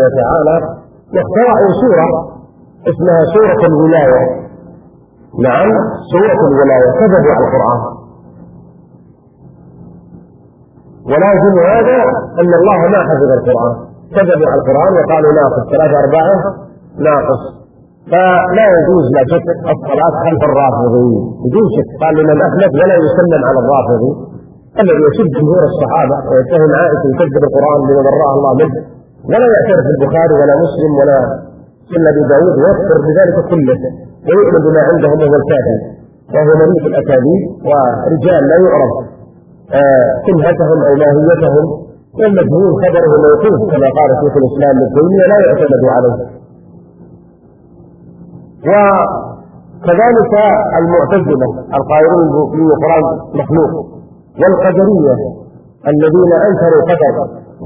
وتعالى واخترعوا سورة اسمها سورة الولاية. نعم سورة الولاية. كذبوا على القرآن. ولازم هذا أن الله ما حفظ القرآن. كذبوا على القرآن وقالوا ناقص ثلاثة أربعة ناقص. فلا يجوز لا شك الصلاة خلف الرافضي. بدون شك. قال الإمام أحمد ولا يسلم على الرافضي. الذي يسب جمهور الصحابة ويتهم عائشة يكذب القرآن بما برأه الله منه. ولا يعترف البخاري ولا مسلم ولا سنة أبي داود ويكفر بذلك كله. ويؤمن بما عندهم وهو الكافي وهو مليك الأكاذيب ورجال لا يعرف كلهتهم أو ماهيتهم والمجهول خبره موقوف كما قال شيخ الإسلام ابن تيمية لا يعتمد عليه. وكذلك المعتزلة القائلون بالقرآن مخلوق والقدرية الذين أنكروا القدر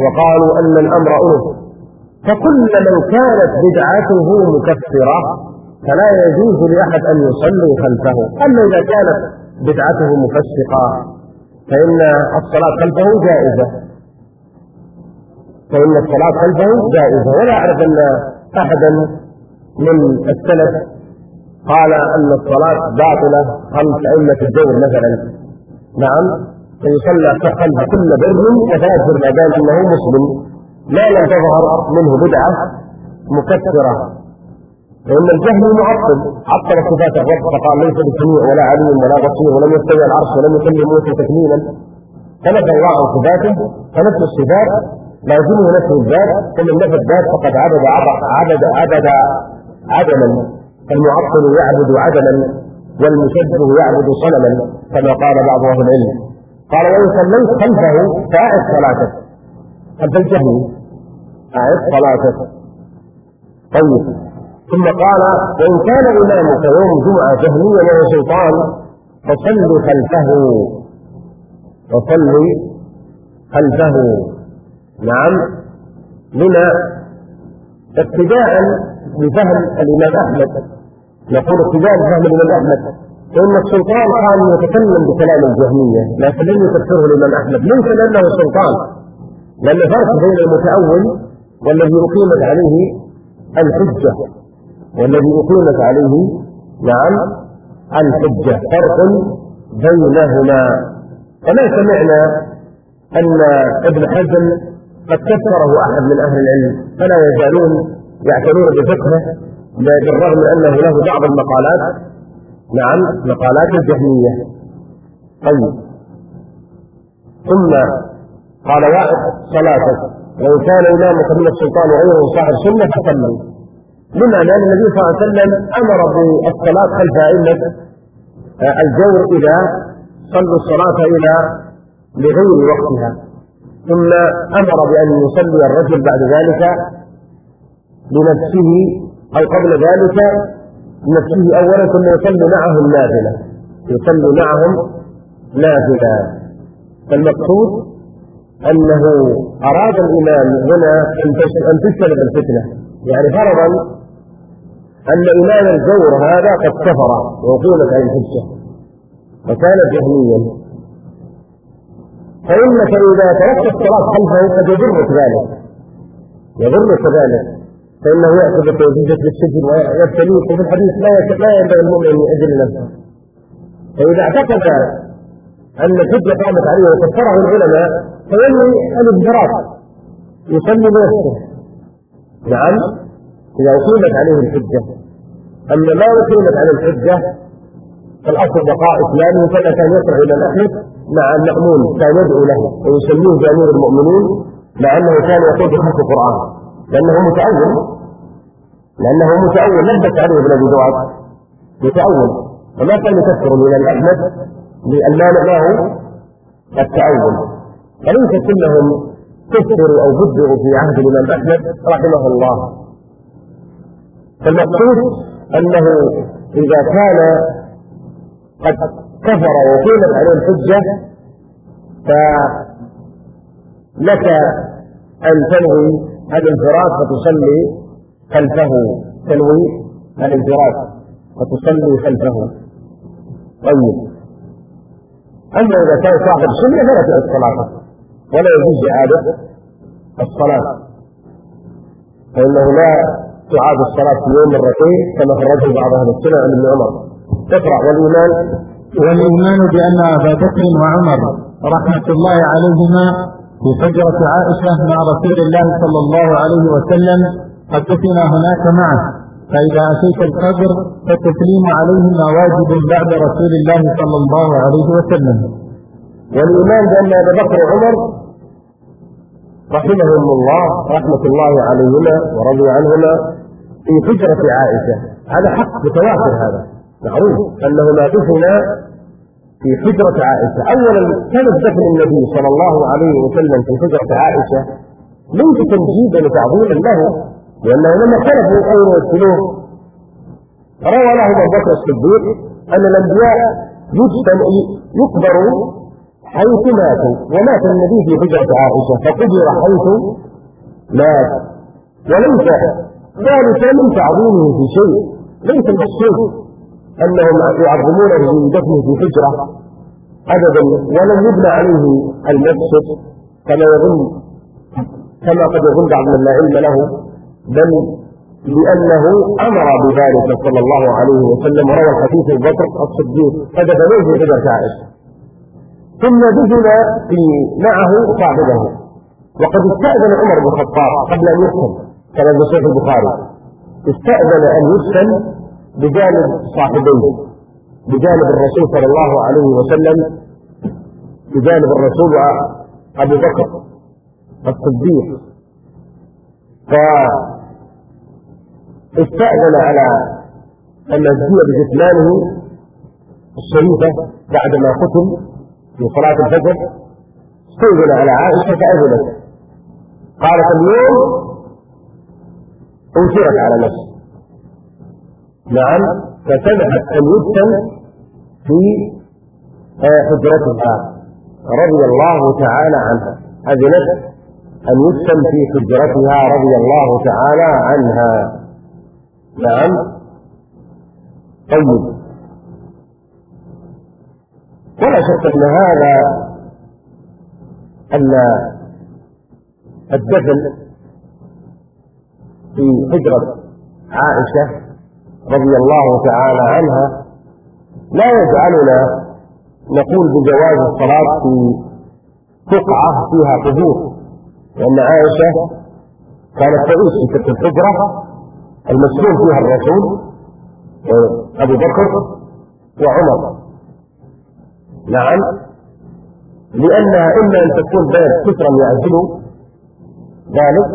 وقالوا أن الأمر أنف فكل من كانت بدعته مكفرة فلا يجوز لأحد أن يصلي خلفه. أما إذا كانت بدعته مفسقة فإن الصلاة خلفه جائزة. فإن الصلاة خلفه جائزة. ولا أعرف أن أحدا من السلف قال أن الصلاة باطلة خلف أئمة الدور مثلا. نعم. فيصلى خلف كل بر وفاجر ما دام أنه مسلم. ما لم تظهر منه بدعة مكثرة فإن الجهل معطل عطل صفات الرب فقال ليس بسميع ولا عليم ولا بصير ولم يستوي العرش ولم يكلم موسى تكليما فنفى الله عن صفاته فنفي الصفات لازمه نفي الذات فمن نفى الذات فقد عبد عبد عبد عدما. المعطل يعبد عدما والمشبه يعبد صنما كما قال بعض أهل العلم. قال وان صليت خلفه فاعد صلاتك. خلف الجهل اعد صلاتك. طيب. ثم قال وإن كان إمامك يوم جمعه جهميا له سلطان فصل خلفه. وصل خلفه. نعم. لما؟ ابتداء بفهم الإمام أحمد. نقول ابتداء بفهم الإمام أحمد. فان السلطان كان يتكلم بكلام الجهمية لكن لم يفسره الإمام أحمد. ليس لأنه سلطان لأن فرق بين المتأول والذي أقيمت عليه الحجة والذي أقيمت عليه نعم الحجة. فرق بينهما. فما سمعنا أن ابن حزم قد كفره أحد من أهل العلم فلا يزالون يعتنون بفقهه بالرغم أنه له بعض المقالات نعم مقالات الجهمية. طيب. ثم قال واحد صلاتك وان كان إمامك من السلطان وغيره صاحب سنة فصلوا لما لأن النبي صلى الله عليه وسلم أمر بالصلاة خلف أئمة. الجور إذا صلوا الصلاة إلى لغير وقتها. ثم أمر بأن يصلي الرجل بعد ذلك بنفسه أو قبل ذلك بنفسه اولا ثم يصلي معهم نافلة. يصلي معهم نافلة. فالمقصود أنه أراد الإمام هنا أن تجتنب الفتنة. يعني فرضا أن إمام الجور هذا قد كفر وقيمت عليه الحجه وكان جهميا فإنك إذا تركت الصلاه خلفه قد يضرك ذلك. يضرك ذلك. فإنه ياتي بتوجيهك للسجن ويبتليك وفي الحديث لا لا ينبغي المؤمن ان يؤذن نفسه. فإذا اعتقد أن الحجه قامت عليه وكفره العلماء فينوي الانفراد يصلي بنفسه نعم إذا أقيمت عليه الحجة. أما ما أقيمت عليه الحجة فالأصل بقاء إسلامه كما كان يقرا إلى احمد مع المأمون كان يدعو له ويسميه بأمير المؤمنين مع انه كان يقول بخلق القرآن. لأنه متأول. لأنه متأول. لبس عليه ابن ابي دعاء متأول. وما كان يكفر الامام احمد المانع له التأول. فليس كلهم كفروا أو بدعوا في عهد الإمام أحمد رحمه الله. فالمقصود أنه إذا كان قد كفر وقيمت عليه الحجة فلك أن تنوي الانفراد فتصلي خلفه. تنوي الانفراد فتصلي خلفه. طيب. أما إذا كان صاحب سنه فلا تعد صلاته ولا يجوز إعادة الصلاة. فإنه لا تعاد الصلاة في يوم مرتين كما خرجه بعض أهل السنة عن ابن عمر. اقرأ والإيمان والإيمان بأن بكر وعمر رحمة الله عليهما في حجرة عائشة مع رسول الله صلى الله عليه وسلم قد هناك معه. فإذا أتيت القبر فالتسليم عليهما واجب بعد رسول الله صلى الله عليه وسلم. والإيمان بأن أبا بكر وعمر رحمهم الله رحمة الله عليهما ورضي عنهما في حجرة عائشة. هذا حق متواتر هذا. معروف أنهما دفنا في حجرة عائشة. أولا كان دفن النبي صلى الله عليه وسلم في حجرة عائشة ليس تمجيدا وتعظيما له لأنه لما اختلفوا أين يدفنوه روى له أبو بكر الصديق أن الأنبياء يدفن يقبروا حيث ماتوا ومات النبي في حجرة عائشة فقبر حيث مات. وليس ذلك من تعظيمه في شيء ليس المقصود أنهم يعظمونه بدفنه في حجرة أبدا ولم يبنى عليه المسجد كما يظن كما قد يظن بعض من لا علم له بل لأنه أمر بذلك صلى الله عليه وسلم وروى الحديث بكر الصديق فدفنوه في حجره عائشه ثم دفن في معه صاحبه وقد استأذن عمر بن الخطاب قبل أن يدفن كما في البخاري. استأذن أن يدفن بجانب صاحبيه بجانب الرسول صلى الله عليه وسلم بجانب الرسول وأبو بكر الصديق. فاستأذن على أن يجزي بجثمانه الشريفة بعدما قتل في صلاة الفجر. استأذن على عائشة فأذنت. قالت اليوم أنكرت على نفسه نعم أن يدفن في حجرتها رضي الله تعالى عنها. أذنت أن يدفن في حجرتها رضي الله تعالى عنها. نعم. طيب. ولا شك أن هذا أن الدفن في حجرة عائشة رضي الله تعالى عنها لا يجعلنا نقول بجواز الصلاة في بقعة فيها قبور. لأن عائشة كانت تعيش في تلك الحجرة المسكون فيها الرسول أبو بكر وعمر. نعم لأنها إما أن تكون بلد كثرا يعزل ذلك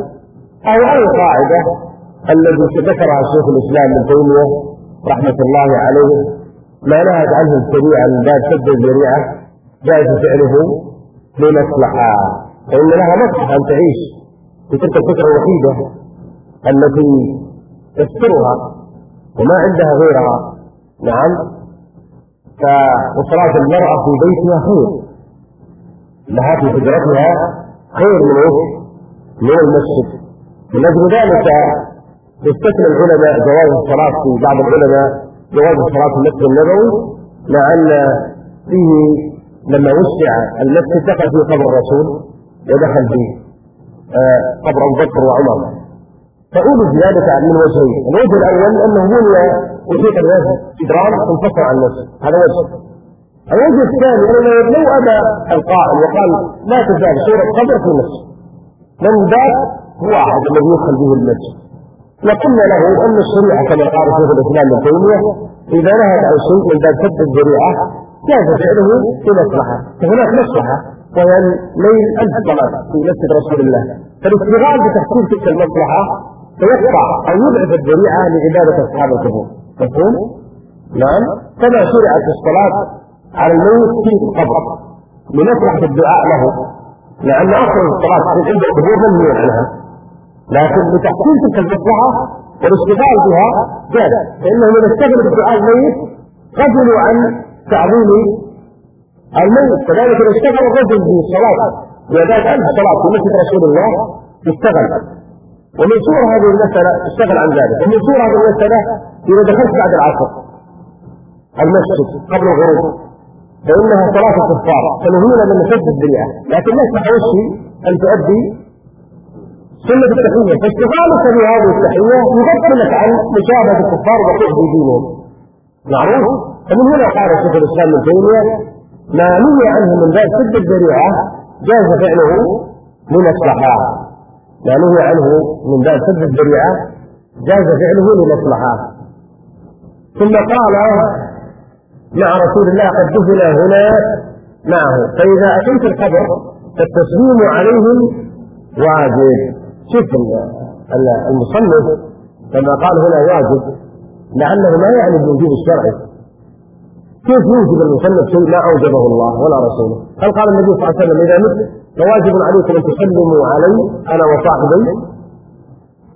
أو أي قاعدة الذي ذكرها شيخ الإسلام ابن تيمية رحمة الله عليه ما نهت عنه الشريعة من باب سد الذريعة جاز فعله لمصلحة فإن لها مصلحة أن تعيش في تلك الفترة الوحيدة التي تسترها وما عندها غيرها. نعم. وصلاة المرأة في بيتها خير. لها في حجرتها خير من من المسجد. من أجل ذلك استثنى العلماء جواز الصلاة في بعض العلماء جواز الصلاة في المسجد النبوي مع أن فيه لما وسع المسجد دخل فيه قبر الرسول ودخل فيه آه قبر أبو بكر وعمر. فأولد ذلك من وجهين الوجه الأول أنه بني وحيط الوجه جدران انفصل عن نفسه هذا وجه. الوجه الثاني أنه لو أبى القائل وقال لا تزال صورة قبر في المسجد من ذاك هو أحد الذي يدخل به المسجد. وقلنا له أن الشريعة كما قال شيخ الإسلام ابن تيمية إذا نهت عن شيء من باب سد الذريعة جاز فعله في مصلحة فهناك مصلحة وهي ليل ألف صلاة في مسجد رسول الله. فالاشتغال بتحصيل تلك المصلحة فيقطع أو يضعف الذريعة لعبادة أصحاب القبور مفهوم؟ نعم. كما شرعت الصلاة على الميت في القبر لمصلحة الدعاء له لأن أصل الصلاة عند القبور منهي عنها. لكن لتحصيل تلك المصلحة والاشتغال بها جاز فإنه من اشتغل بدعاء الميت غفلوا عن تعظيم الميت. كذلك إذا اشتغل الرجل بالصلاة وذات عنها صلاة في مسجد رسول الله اشتغل ومن صور هذه المسألة اشتغل عن ذلك. ومن صور هذه المسألة إذا دخلت بعد العصر المسجد قبل الغروب فإنها صلاة الكفار فنهينا من مسجد الدنيا. لكن لا يصح أن تؤدي سنة التحية فاشتغالك بهذه التحية يغفلك عن مشاهدة الكفار وقوع في دينهم. معروف؟ فمن هنا قال شيخ الإسلام ابن تيمية ما نهي عنه من باب سد الذريعة جاز فعله لمصلحه ما نهي عنه من باب سد الذريعة جاز فعله لمصلحه ثم قال مع رسول الله قد دفن هنا معه. فإذا أتيت القبر فالتسليم عليهم واجب. شوف المصنف لما قال هنا واجب لعله ما يعني بالوجوب الشرعي كيف يوجب المصنف شيء ما أوجبه الله ولا رسوله؟ هل قال النبي صلى الله عليه وسلم إذا مت فواجب عليكم أن تسلموا علي أنا وصاحبي؟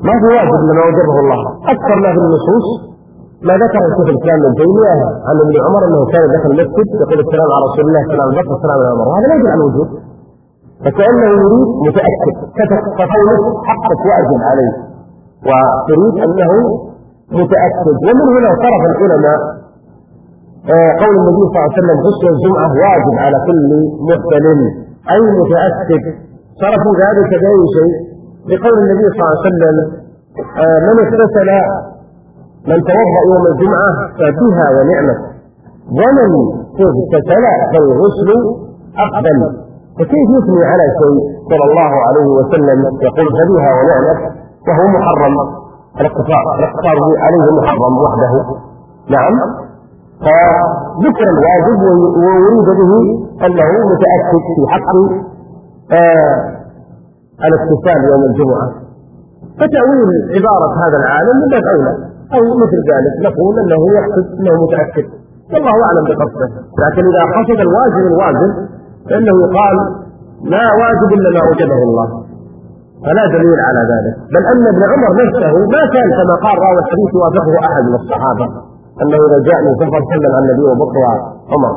ما في واجب لما أوجبه الله؟ أكثر ما في النصوص ما ذكر الشيخ الإسلام ابن تيمية عن ابن عمر أنه كان دخل المسجد يقول السلام على رسول الله السلام على السلام على عمر وهذا لا يدل على الوجوب فكأنه يريد متأكد. كقولك حقك واجب عليه. وتريد أنه متأكد. ومن هنا صرف العلماء آه، قول النبي صلى الله عليه وسلم غسل الجمعة واجب على كل محتلم أي متأكد. صرفوا ذلك باي شيء لقول النبي صلى الله عليه وسلم آه، من اغتسل من توضأ يوم الجمعة فبها ونعمت ومن اغتسل فالغسل أفضل. فكيف يثني على شيء صلى الله عليه وسلم يقول فبها ونعمت وهو محرم؟ الاقتصار الاقتصار عليه محرم وحده. نعم. فذكر الواجب ويريد به أنه متأكد في حق آه يوم الجمعة. فتأويل عبارة هذا العالم من باب اولى أو مثل ذلك نقول أنه يقصد أنه متأكد. والله أعلم بقصده. لكن إذا قصد الواجب الواجب فانه يقال لا واجب إلا ما اوجبه الله. فلا دليل على ذلك. بل أن ابن عمر نفسه ما كان كما قال راوي الحديث يوافقه أحد من الصحابة. أنه إذا جاء من سفر سلم على النبي وبكر وعمر.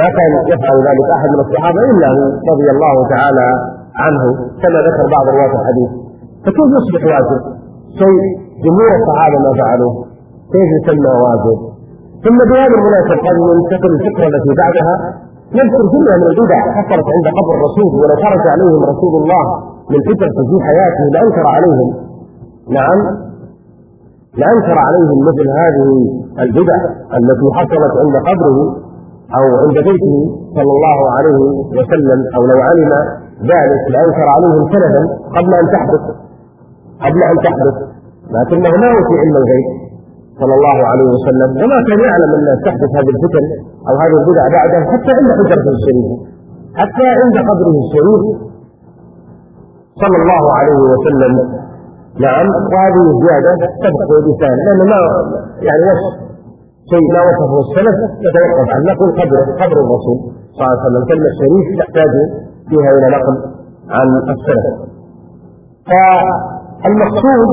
ما كان يفعل ذلك أحد من الصحابة إلا هو رضي الله تعالى عنه. كما ذكر بعض رواة الحديث. فكيف يصبح واجب؟ شيء جمهور الصحابة ما فعلوه. كيف يسمى واجب؟ ثم بهذه المناسبة قبل ننتقل الفكرة التي بعدها نذكر جمله من البدع حصلت عند قبر الرسول ولو خرج عليهم رسول الله من فترة في حياته لأنكر عليهم. نعم. لأنكر عليهم مثل هذه البدع التي حصلت عند قبره أو عند بيته صلى الله عليه وسلم أو لو علم ذلك لأنكر عليهم سندا قبل أن تحدث. قبل أن تحدث. لكنه ما هو في علم الغيب. صلى الله عليه وسلم وما كان يعلم أن تحدث هذه الفتن أو هذه البدع بعده حتى عند حجرته الشريفة حتى عند قبره الشريف. صلى الله عليه وسلم. نعم وهذه الزيادة تبقى بلسان لأنه ما يعني وصف شيء ما وصفه السلف نتوقف عنه. نقول قبر قبر الرسول صلى الله عليه وسلم. كلمة شريف تحتاج فيها إلى نقل عن السلف. فالمقصود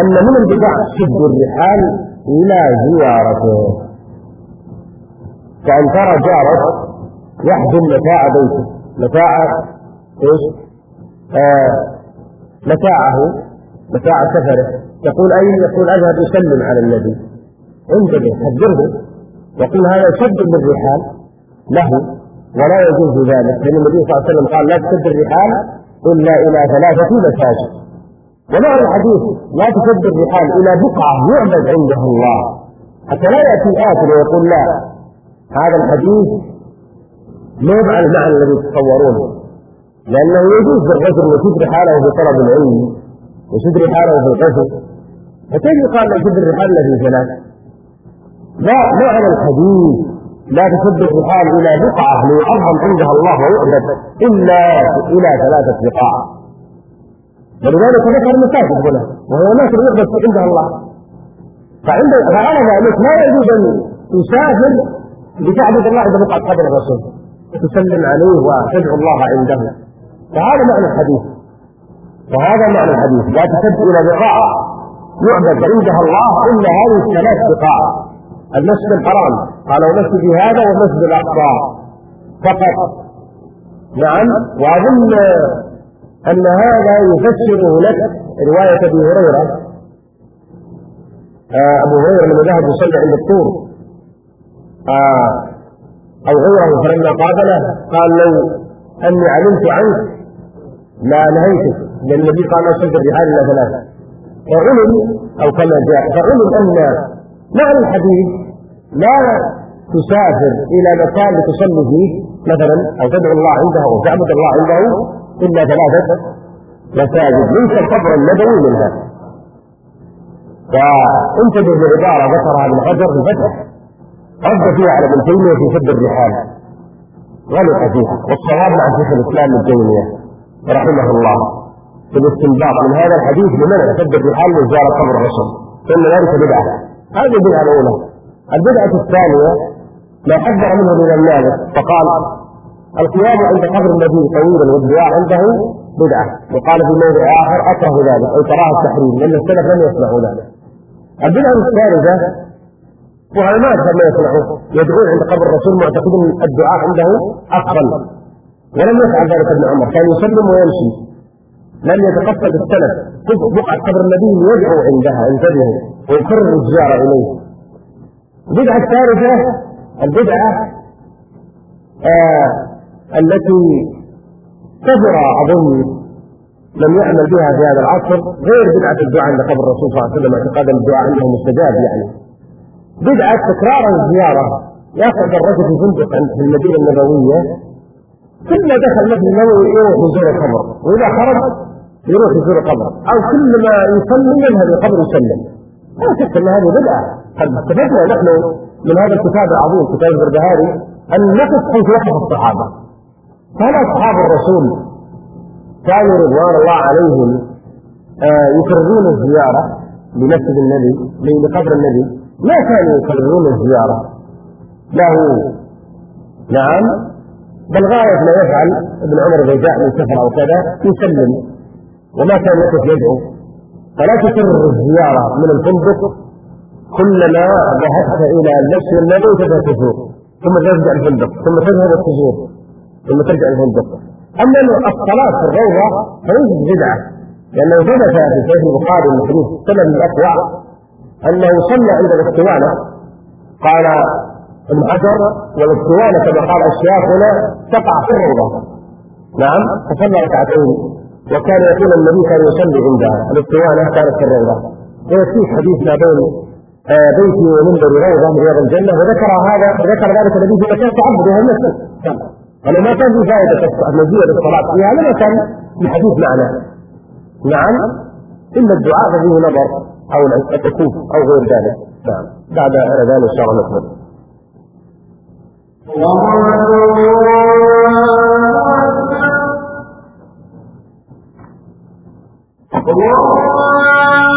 أن من البدع شد الرحال إلى زيارته. كأن ترى جارك يحزن متاع بيته. متاع إيش؟ آه متاعه متاع سفره. يقول أين يقول أذهب أسلم على النبي. انتبه حذره. يقول هذا شد بالرحال له ولا يجوز ذلك. لأن النبي صلى الله عليه وسلم قال لا تشد الرحال إلا إلى ثلاثة مساجد ومعنى الحديث؟ لا تشد الرحال إلى بقعة يعبد عندها الله. حتى لا يأتي آخر ويقول لا. هذا الحديث ما يفعل المعنى الذي تتصورونه لأنه يجوز للرجل يشد رحاله في طلب العلم يشد رحاله في الغزو فكيف يقال يشد الرحال في ثلاث؟ لا معنى الحديث. لا تشد الرحال إلى بقعة ليعظم عندها الله ويعبد إلا إلى ثلاثة بقاع ولذلك ذكر المساجد هنا وهي اماكن يعبد عندها الله. فعند فعلى ذلك لا يجوز أن يسافر لتعبد الله عند بقعه قبر الرسول. تسلم عليه وتدعو الله عنده. فهذا معنى الحديث. وهذا معنى الحديث. لا تشد إلى بقاع يعبد عندها الله إلا هذه الثلاث بقاع المسجد الحرام. قال ومسجد هذا والمسجد الأقصى. فقط. نعم. وأظن أن هذا يفسره لك رواية أبي هريرة. آه أبو هريرة لما ذهب يصلي عند الطور. آه أو غيره فلما قابله قال لو أني علمت عنك لا نهيتك لأن النبي قال لا تشد الرحال إلا ثلاثة فعلم أو كما جاء فعلم أن معنى الحديث لا تسافر إلى مكان لتصلي فيه مثلا أو تدعو الله عنده أو تعبد الله عنده إلا ثلاثة مساجد ليس القبر النبوي منها فانتبه لعبارة ذكرها ابن حجر في الفتح. رد فيها على ابن تيمية في سد الرحال غلط فيها. والصواب مع شيخ الإسلام ابن تيمية رحمه الله. في الاستنباط من هذا الحديث بمنع سد الرحال من زيارة قبر الرسول. فإن ذلك بدعة. هذه البدعة الأولى البدعة الثانية ما حذر منه الإمام مالك فقال القيام عند قبر النبي طويلا والدعاء عنده بدعة. وقال في موضع آخر أكره ذلك أو تراه التحريم لأن السلف لم يصنعوا ذلك. البدعة الثالثة وهذا ما أكثر ما يصنعوه يدعون عند قبر الرسول معتقدين الدعاء عنده أفضل. ولم يفعل ذلك ابن عمر كان يسلم ويمشي. لم يتقصد السلف. بقعة قبر النبي يدعو عندها انتبهوا ويكرر الزيارة إليه. البدعة الثالثة البدعة آه التي كثر أظن لم يعمل بها في هذا العصر غير بدعة الدعاء عند قبر الرسول صلى الله عليه وسلم اعتقاد الدعاء عنده مستجاب يعني. بدعة تكرار الزيارة. يقعد الرجل في فندق في المدينة النبوية كل ما دخل المسجد النبوي يروح يزور القبر. وإذا خرج يروح يزور القبر. أو كل ما يصلي يذهب القبر يسلم. لا شك أن هذه بدعة. قد استفدنا نحن من هذا الكتاب العظيم كتاب البردهاري أن نقف حيث وقف الصحابة. كان أصحاب الرسول كانوا رضوان الله عليهم آه يكررون الزيارة لمسجد النبي لقبر النبي. ما كانوا يكررون الزيارة. له نعم. بل غاية ما يفعل ابن عمر إذا جاء من سفر أو كذا يسلم. وما كان يقف يدعو. فلا تكرر الزيارة من الفندق. كلما ذهبت إلى المسجد النبوي تذهب تزور ثم ترجع الفندق ثم تذهب التزور ثم ترجع الفندق. أما الصلاة في الروضة فليست بدعة. لأنه ثبت في صحيح البخاري من حديث سلم الأكوع أنه صلى عند الاسطوانة قال ابن حجر والاسطوانة كما قال أشياخنا تقع في الروضة. نعم فصلى ركعتين. وكان يقول النبي كان يصلي عندها الاسطوانة كانت في الروضة. ويكفيك حديث ما بين آه بيتي ومنبر روضة من رياض الجنة وذكر هذا ذكر ذلك النبي في مكان تعبده المسجد. أنا ما كان في فائدة المزيد للصلاة فيها يعني لما كان الحديث معنا نعم. إلا الدعاء فيه نظر أو التكوف أو غير ذلك. نعم. بعد أذان الشرع نكمل. الله أكبر الله